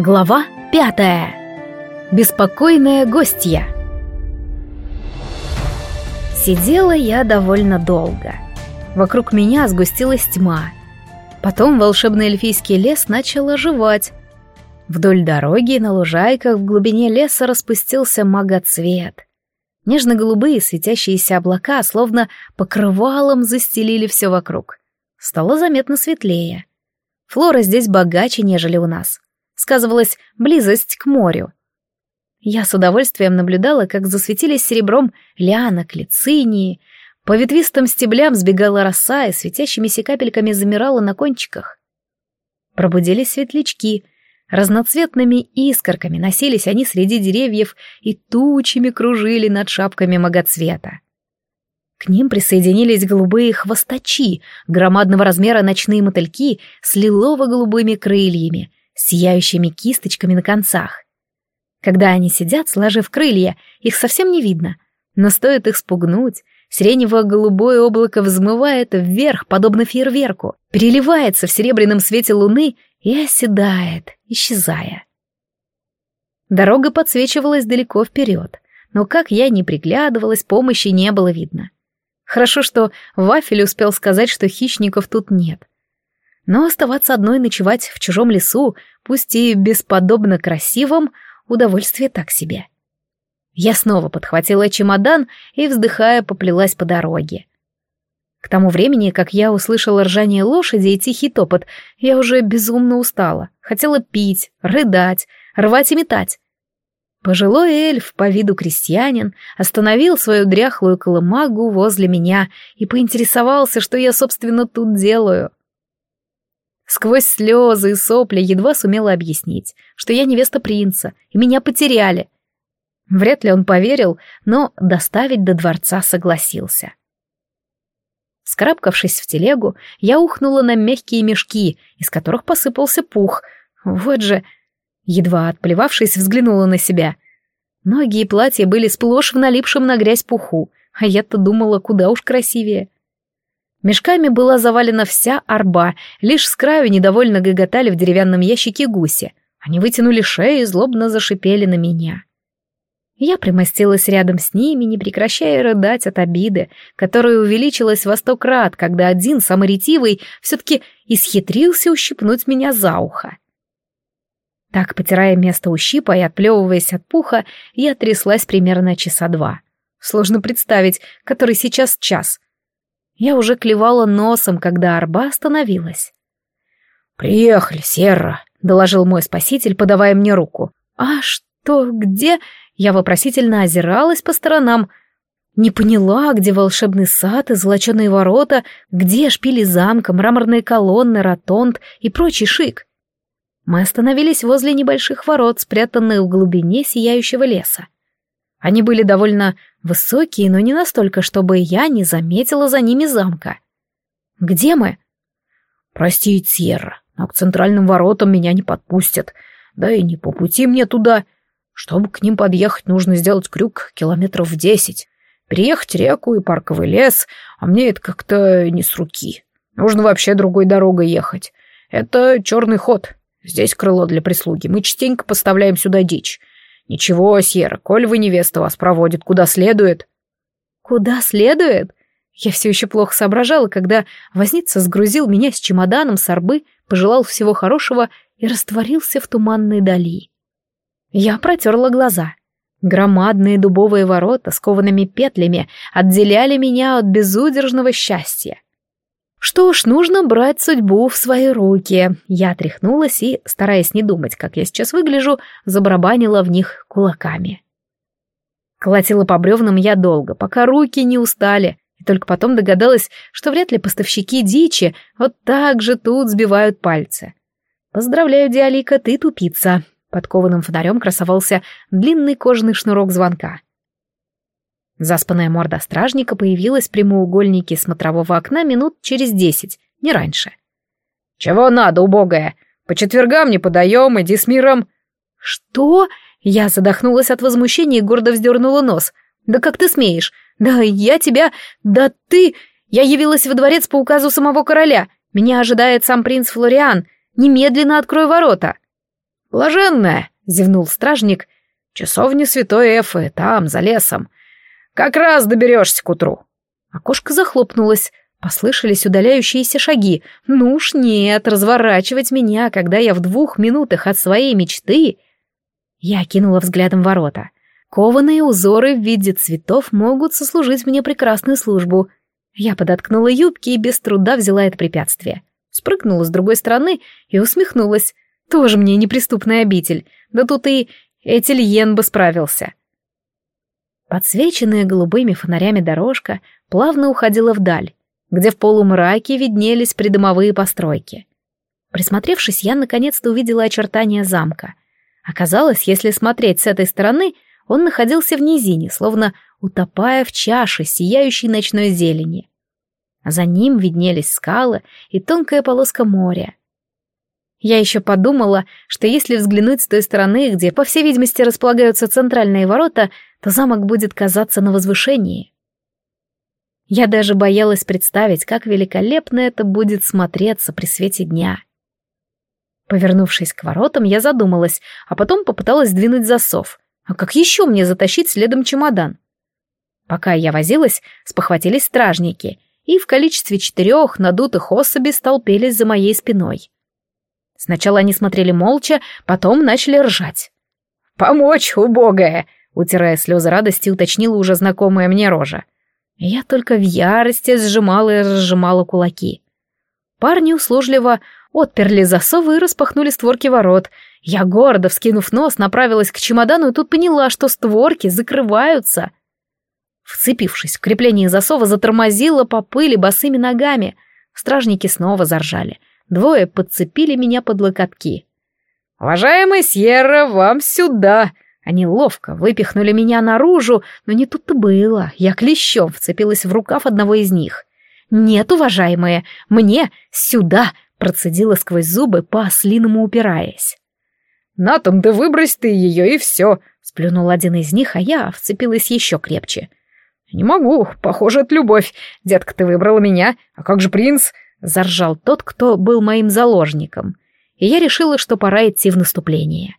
Глава пятая. Беспокойная гостья. Сидела я довольно долго. Вокруг меня сгустилась тьма. Потом волшебный эльфийский лес начал оживать. Вдоль дороги на лужайках в глубине леса распустился магоцвет. Нежно-голубые светящиеся облака словно покрывалом застелили все вокруг. Стало заметно светлее. Флора здесь богаче, нежели у нас сказывалась близость к морю. Я с удовольствием наблюдала, как засветились серебром лианок, лицинии, по ветвистым стеблям сбегала роса и светящимися капельками замирала на кончиках. Пробудились светлячки, разноцветными искорками носились они среди деревьев и тучами кружили над шапками многоцвета. К ним присоединились голубые хвостачи, громадного размера ночные мотыльки с лилово-голубыми крыльями, сияющими кисточками на концах. Когда они сидят, сложив крылья, их совсем не видно, но стоит их спугнуть, сиренево-голубое облако взмывает вверх, подобно фейерверку, переливается в серебряном свете луны и оседает, исчезая. Дорога подсвечивалась далеко вперед, но как я ни приглядывалась, помощи не было видно. Хорошо, что Вафель успел сказать, что хищников тут нет. Но оставаться одной ночевать в чужом лесу, пусть и бесподобно красивом, удовольствие так себе. Я снова подхватила чемодан и, вздыхая, поплелась по дороге. К тому времени, как я услышала ржание лошади и тихий топот, я уже безумно устала. Хотела пить, рыдать, рвать и метать. Пожилой эльф, по виду крестьянин, остановил свою дряхлую колымагу возле меня и поинтересовался, что я, собственно, тут делаю. Сквозь слезы и сопли едва сумела объяснить, что я невеста принца, и меня потеряли. Вряд ли он поверил, но доставить до дворца согласился. Скрабкавшись в телегу, я ухнула на мягкие мешки, из которых посыпался пух. Вот же... Едва отплевавшись, взглянула на себя. Ноги и платья были сплошь в налипшем на грязь пуху, а я-то думала, куда уж красивее. Мешками была завалена вся арба, лишь с краю недовольно гоготали в деревянном ящике гуси. Они вытянули шею и злобно зашипели на меня. Я примостилась рядом с ними, не прекращая рыдать от обиды, которая увеличилась во сто крат, когда один, самый ретивый, все-таки исхитрился ущипнуть меня за ухо. Так, потирая место ущипа и отплевываясь от пуха, я тряслась примерно часа два. Сложно представить, который сейчас час — я уже клевала носом, когда арба остановилась. «Приехали, Серра», — доложил мой спаситель, подавая мне руку. «А что, где?» Я вопросительно озиралась по сторонам. Не поняла, где волшебный сад и золоченые ворота, где шпили замка, мраморные колонны, ротонд и прочий шик. Мы остановились возле небольших ворот, спрятанных в глубине сияющего леса. Они были довольно высокие, но не настолько, чтобы я не заметила за ними замка. «Где мы?» «Прости, Сьерра, но к центральным воротам меня не подпустят. Да и не по пути мне туда. Чтобы к ним подъехать, нужно сделать крюк километров в десять. Переехать реку и парковый лес, а мне это как-то не с руки. Нужно вообще другой дорогой ехать. Это черный ход. Здесь крыло для прислуги. Мы частенько поставляем сюда дичь. «Ничего, Сьерра, коль вы невеста вас проводит куда следует». «Куда следует?» Я все еще плохо соображала, когда возница сгрузил меня с чемоданом с арбы, пожелал всего хорошего и растворился в туманной дали. Я протерла глаза. Громадные дубовые ворота с коваными петлями отделяли меня от безудержного счастья. Что ж, нужно брать судьбу в свои руки. Я тряхнулась и, стараясь не думать, как я сейчас выгляжу, забарабанила в них кулаками. Колотила по бревнам я долго, пока руки не устали, и только потом догадалась, что вряд ли поставщики дичи вот так же тут сбивают пальцы. «Поздравляю, Диалика, ты тупица!» Под кованым фонарем красовался длинный кожаный шнурок звонка. Заспанная морда стражника появилась в прямоугольнике смотрового окна минут через десять, не раньше. «Чего надо, убогая? По четвергам не подаем, иди с миром!» «Что?» Я задохнулась от возмущения и гордо вздернула нос. «Да как ты смеешь? Да я тебя... Да ты...» Я явилась во дворец по указу самого короля. Меня ожидает сам принц Флориан. Немедленно открой ворота. «Блаженная!» — зевнул стражник. «Часовня святой Эфы, там, за лесом. Как раз доберешься к утру». Окошко захлопнулось, послышались удаляющиеся шаги. «Ну уж нет, разворачивать меня, когда я в двух минутах от своей мечты...» Я кинула взглядом ворота. Кованые узоры в виде цветов могут сослужить мне прекрасную службу. Я подоткнула юбки и без труда взяла это препятствие. Спрыгнула с другой стороны и усмехнулась. Тоже мне неприступный обитель. Да тут и Этильен бы справился. Подсвеченная голубыми фонарями дорожка плавно уходила вдаль, где в полумраке виднелись придомовые постройки. Присмотревшись, я наконец-то увидела очертания замка. Оказалось, если смотреть с этой стороны, он находился в низине, словно утопая в чаше сияющей ночной зелени. А за ним виднелись скалы и тонкая полоска моря. Я еще подумала, что если взглянуть с той стороны, где, по всей видимости, располагаются центральные ворота, то замок будет казаться на возвышении. Я даже боялась представить, как великолепно это будет смотреться при свете дня. Повернувшись к воротам, я задумалась, а потом попыталась сдвинуть засов. А как еще мне затащить следом чемодан? Пока я возилась, спохватились стражники, и в количестве четырех надутых особей столпились за моей спиной. Сначала они смотрели молча, потом начали ржать. «Помочь, убогая!» — утирая слезы радости, уточнила уже знакомая мне рожа. Я только в ярости сжимала и разжимала кулаки. Парни услужливо отперли засовы и распахнули створки ворот. Я, гордо вскинув нос, направилась к чемодану и тут поняла, что створки закрываются. Вцепившись в крепление засова, затормозила по пыли босыми ногами. Стражники снова заржали. Двое подцепили меня под локотки. «Уважаемый Сьерра, вам сюда!» Они ловко выпихнули меня наружу, но не тут-то было. Я клещом вцепилась в рукав одного из них. «Нет, уважаемые, мне сюда!» процедила сквозь зубы, по-ослиному упираясь. «Натан, да выбрось ты ее, и все!» сплюнул один из них, а я вцепилась еще крепче. «Не могу, похоже, это любовь. Детка, ты выбрала меня, а как же принц?» Заржал тот, кто был моим заложником. И я решила, что пора идти в наступление.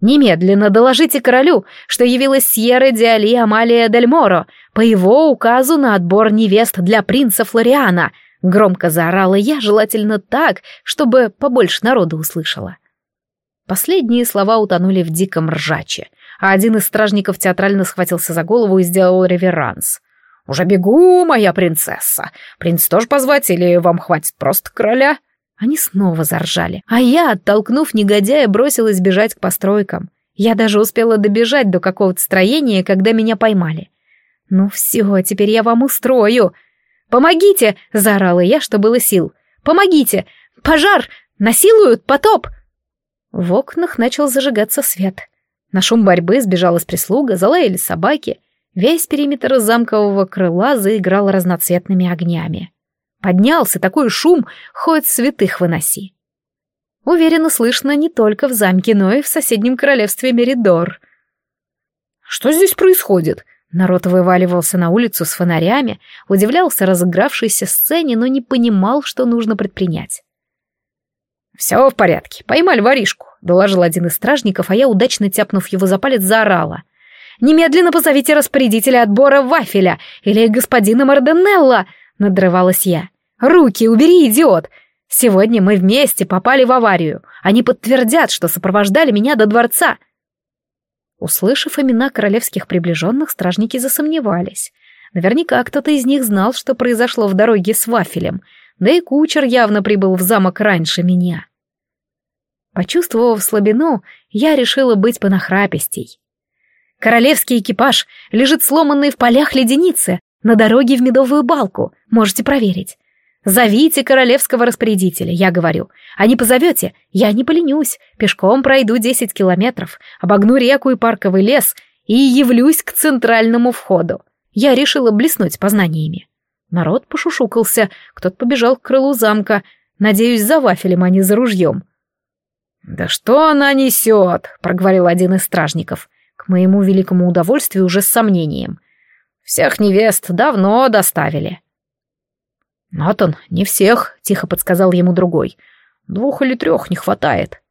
«Немедленно доложите королю, что явилась Сьерра Диали Амалия Дель Моро по его указу на отбор невест для принца Флориана», громко заорала я, желательно так, чтобы побольше народу услышала. Последние слова утонули в диком ржаче, а один из стражников театрально схватился за голову и сделал реверанс. «Уже бегу, моя принцесса! Принц тоже позвать или вам хватит просто короля?» Они снова заржали, а я, оттолкнув негодяя, бросилась бежать к постройкам. Я даже успела добежать до какого-то строения, когда меня поймали. «Ну все, теперь я вам устрою!» «Помогите!» — заорала я, что было сил. «Помогите! Пожар! Насилуют! Потоп!» В окнах начал зажигаться свет. На шум борьбы сбежалась прислуга, залаяли собаки. Весь периметр замкового крыла заиграл разноцветными огнями. Поднялся такой шум, хоть святых выноси. Уверенно слышно не только в замке, но и в соседнем королевстве Меридор. «Что здесь происходит?» Народ вываливался на улицу с фонарями, удивлялся разыгравшейся сцене, но не понимал, что нужно предпринять. «Все в порядке, поймали воришку», — доложил один из стражников, а я, удачно тяпнув его за палец, заорала — Немедленно позовите распорядителя отбора вафеля или господина Марденелла!» — надрывалась я. «Руки убери, идиот! Сегодня мы вместе попали в аварию. Они подтвердят, что сопровождали меня до дворца». Услышав имена королевских приближенных, стражники засомневались. Наверняка кто-то из них знал, что произошло в дороге с вафелем, да и кучер явно прибыл в замок раньше меня. Почувствовав слабину, я решила быть понахрапистей. Королевский экипаж лежит сломанный в полях леденицы на дороге в Медовую балку, можете проверить. Зовите королевского распорядителя, я говорю. А не позовете, я не поленюсь, пешком пройду десять километров, обогну реку и парковый лес и явлюсь к центральному входу. Я решила блеснуть познаниями. Народ пошушукался, кто-то побежал к крылу замка, надеюсь, за вафелем, а не за ружьем. «Да что она несет?» — проговорил один из стражников к моему великому удовольствию уже с сомнением. «Всех невест давно доставили». «Натан, не всех», — тихо подсказал ему другой. «Двух или трех не хватает».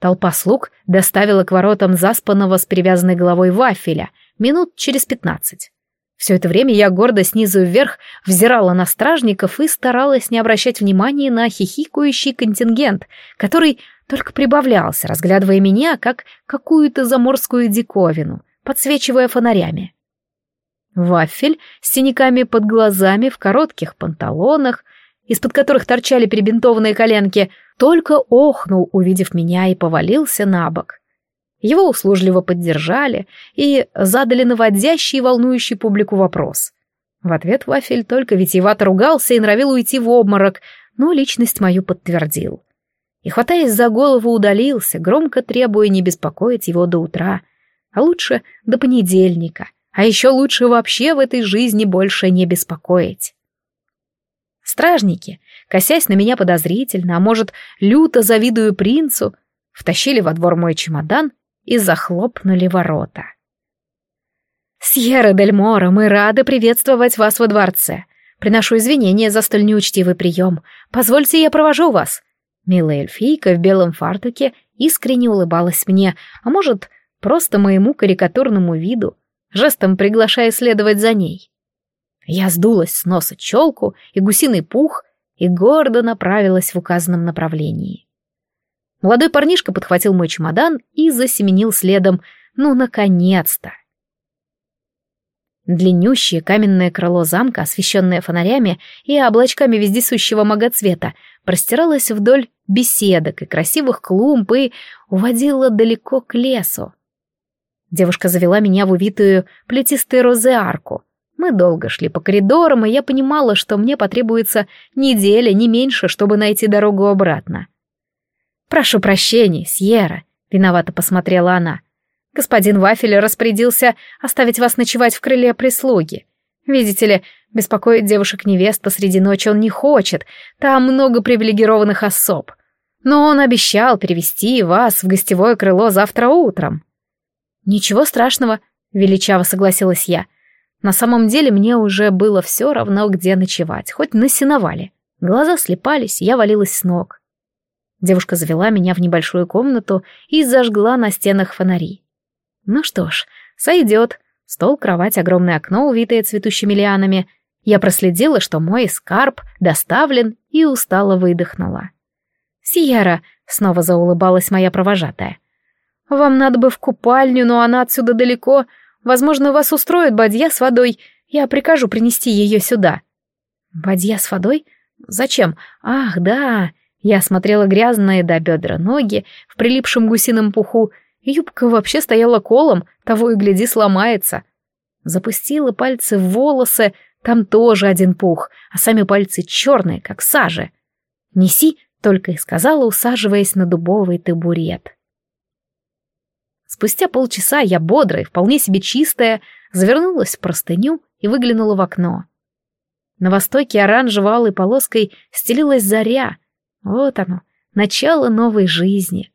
Толпа слуг доставила к воротам заспанного с перевязанной головой вафеля минут через пятнадцать. Все это время я гордо снизу вверх взирала на стражников и старалась не обращать внимания на хихикающий контингент, который только прибавлялся, разглядывая меня как какую-то заморскую диковину, подсвечивая фонарями. Вафель с синяками под глазами в коротких панталонах, из-под которых торчали перебинтованные коленки, только охнул, увидев меня, и повалился на бок. Его услужливо поддержали и задали наводящий и волнующий публику вопрос. В ответ Вафель только витиевато ругался и норовил уйти в обморок, но личность мою подтвердил. И, хватаясь за голову, удалился, громко требуя не беспокоить его до утра, а лучше до понедельника, а еще лучше вообще в этой жизни больше не беспокоить. Стражники, косясь на меня подозрительно, а может, люто завидую принцу, втащили во двор мой чемодан и захлопнули ворота. «Сьерра Дель Моро, мы рады приветствовать вас во дворце. Приношу извинения за столь неучтивый прием. Позвольте, я провожу вас». Милая эльфийка в белом фартуке искренне улыбалась мне, а может, просто моему карикатурному виду, жестом приглашая следовать за ней. Я сдулась с носа челку и гусиный пух и гордо направилась в указанном направлении. Молодой парнишка подхватил мой чемодан и засеменил следом. Ну, наконец-то! Длиннющее каменное крыло замка, освещенное фонарями и облачками вездесущего магоцвета, простиралось вдоль беседок и красивых клумб и уводило далеко к лесу. Девушка завела меня в увитую плетистой розы арку. Мы долго шли по коридорам, и я понимала, что мне потребуется неделя, не меньше, чтобы найти дорогу обратно. «Прошу прощения, Сьерра», — виновато посмотрела она. «Господин Вафель распорядился оставить вас ночевать в крыле прислуги. Видите ли, беспокоить девушек-невест посреди ночи он не хочет, там много привилегированных особ. Но он обещал перевести вас в гостевое крыло завтра утром». «Ничего страшного», — величаво согласилась я. На самом деле мне уже было все равно, где ночевать, хоть на сеновале. Глаза слепались, я валилась с ног. Девушка завела меня в небольшую комнату и зажгла на стенах фонари. Ну что ж, сойдет. Стол, кровать, огромное окно, увитое цветущими лианами. Я проследила, что мой скарб доставлен, и устало выдохнула. «Сиера», — снова заулыбалась моя провожатая. «Вам надо бы в купальню, но она отсюда далеко. Возможно, вас устроит бадья с водой. Я прикажу принести ее сюда». «Бадья с водой? Зачем? Ах, да, я осмотрела грязные до бедра ноги в прилипшем гусином пуху, юбка вообще стояла колом, того и гляди сломается. Запустила пальцы в волосы, там тоже один пух, а сами пальцы черные, как сажа. «Неси», — только и сказала, усаживаясь на дубовый табурет. Спустя полчаса я бодрая, вполне себе чистая, завернулась в простыню и выглянула в окно. На востоке оранжево-алой полоской стелилась заря, вот оно, начало новой жизни.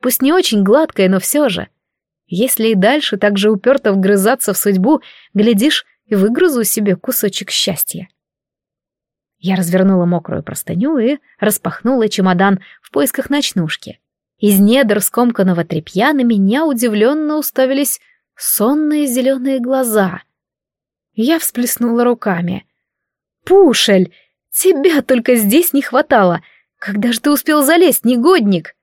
Пусть не очень гладкое, но все же. Если и дальше так же уперто вгрызаться в судьбу, глядишь, и выгрызу себе кусочек счастья. Я развернула мокрую простыню и распахнула чемодан в поисках ночнушки. Из недр скомканного тряпья на меня удивленно уставились сонные зеленые глаза. Я всплеснула руками. «Пушель, тебя только здесь не хватало!» Когда же ты успел залезть, негодник?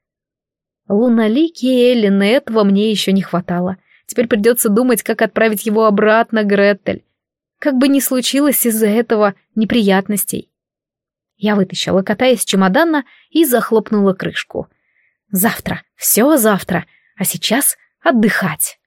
Луналики и Эллен, этого мне еще не хватало. Теперь придется думать, как отправить его обратно, Гретель. Как бы ни случилось из-за этого неприятностей. Я вытащила кота из чемодана и захлопнула крышку. Завтра, все завтра, а сейчас отдыхать.